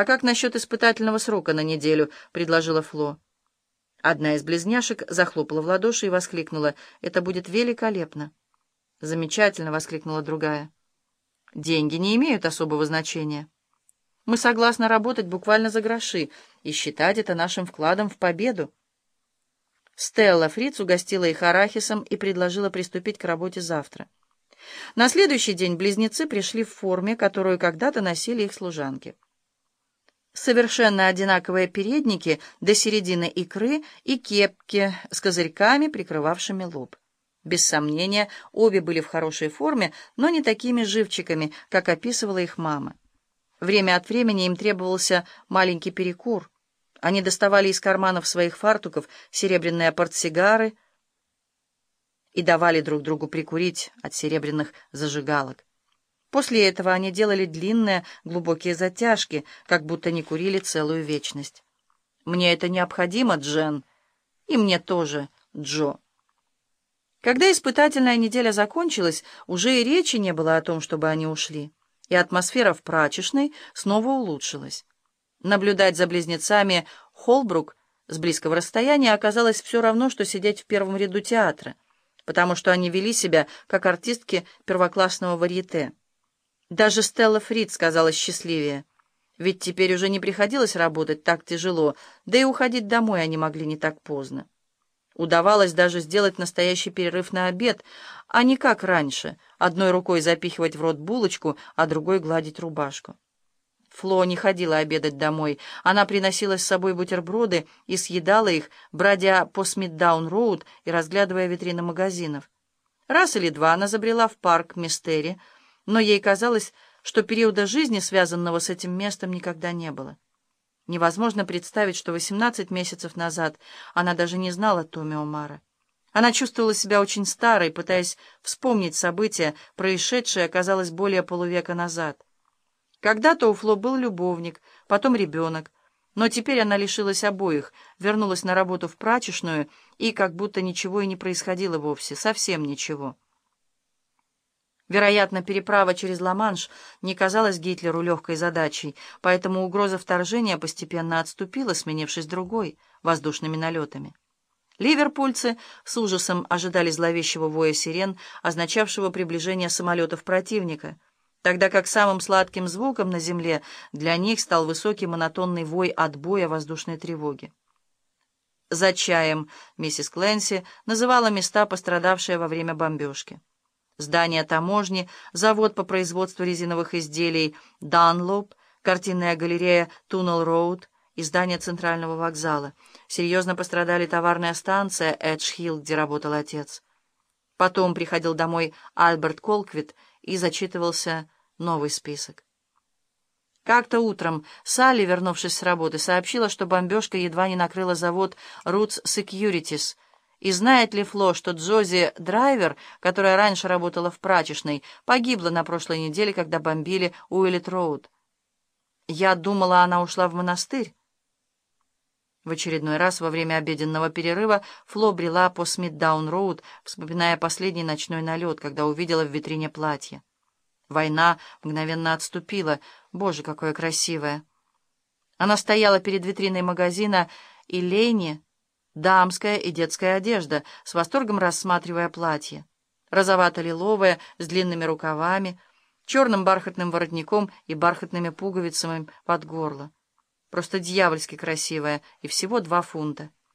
«А как насчет испытательного срока на неделю?» — предложила Фло. Одна из близняшек захлопала в ладоши и воскликнула. «Это будет великолепно!» «Замечательно!» — воскликнула другая. «Деньги не имеют особого значения. Мы согласны работать буквально за гроши и считать это нашим вкладом в победу». Стелла Фриц угостила их арахисом и предложила приступить к работе завтра. На следующий день близнецы пришли в форме, которую когда-то носили их служанки. Совершенно одинаковые передники до середины икры и кепки с козырьками, прикрывавшими лоб. Без сомнения, обе были в хорошей форме, но не такими живчиками, как описывала их мама. Время от времени им требовался маленький перекур. Они доставали из карманов своих фартуков серебряные портсигары и давали друг другу прикурить от серебряных зажигалок. После этого они делали длинные, глубокие затяжки, как будто не курили целую вечность. «Мне это необходимо, Джен. И мне тоже, Джо». Когда испытательная неделя закончилась, уже и речи не было о том, чтобы они ушли, и атмосфера в прачечной снова улучшилась. Наблюдать за близнецами Холбрук с близкого расстояния оказалось все равно, что сидеть в первом ряду театра, потому что они вели себя как артистки первоклассного варьете. Даже Стелла Фрид сказала счастливее. Ведь теперь уже не приходилось работать так тяжело, да и уходить домой они могли не так поздно. Удавалось даже сделать настоящий перерыв на обед, а не как раньше, одной рукой запихивать в рот булочку, а другой гладить рубашку. Фло не ходила обедать домой. Она приносила с собой бутерброды и съедала их, бродя по Смитдаун-роуд и разглядывая витрины магазинов. Раз или два она забрела в парк Мистери, но ей казалось, что периода жизни, связанного с этим местом, никогда не было. Невозможно представить, что 18 месяцев назад она даже не знала Томми Омара. Она чувствовала себя очень старой, пытаясь вспомнить события, происшедшие, оказалось, более полувека назад. Когда-то у Фло был любовник, потом ребенок, но теперь она лишилась обоих, вернулась на работу в прачечную, и как будто ничего и не происходило вовсе, совсем ничего. Вероятно, переправа через Ла-Манш не казалась Гитлеру легкой задачей, поэтому угроза вторжения постепенно отступила, сменившись другой — воздушными налетами. Ливерпульцы с ужасом ожидали зловещего воя сирен, означавшего приближение самолетов противника, тогда как самым сладким звуком на земле для них стал высокий монотонный вой отбоя воздушной тревоги. За чаем миссис Кленси называла места, пострадавшие во время бомбежки здание таможни, завод по производству резиновых изделий «Данлоп», картинная галерея «Туннел-Роуд» и здание центрального вокзала. Серьезно пострадали товарная станция «Эдж-Хилл», где работал отец. Потом приходил домой Альберт Колквит и зачитывался новый список. Как-то утром Салли, вернувшись с работы, сообщила, что бомбежка едва не накрыла завод «Roots Securities», и знает ли Фло, что Джози Драйвер, которая раньше работала в прачечной, погибла на прошлой неделе, когда бомбили Уиллет-Роуд? Я думала, она ушла в монастырь. В очередной раз во время обеденного перерыва Фло брела по Смитдаун-Роуд, вспоминая последний ночной налет, когда увидела в витрине платье. Война мгновенно отступила. Боже, какое красивое! Она стояла перед витриной магазина, и Лейни дамская и детская одежда, с восторгом рассматривая платье. Розовато-лиловое, с длинными рукавами, черным бархатным воротником и бархатными пуговицами под горло. Просто дьявольски красивая, и всего два фунта.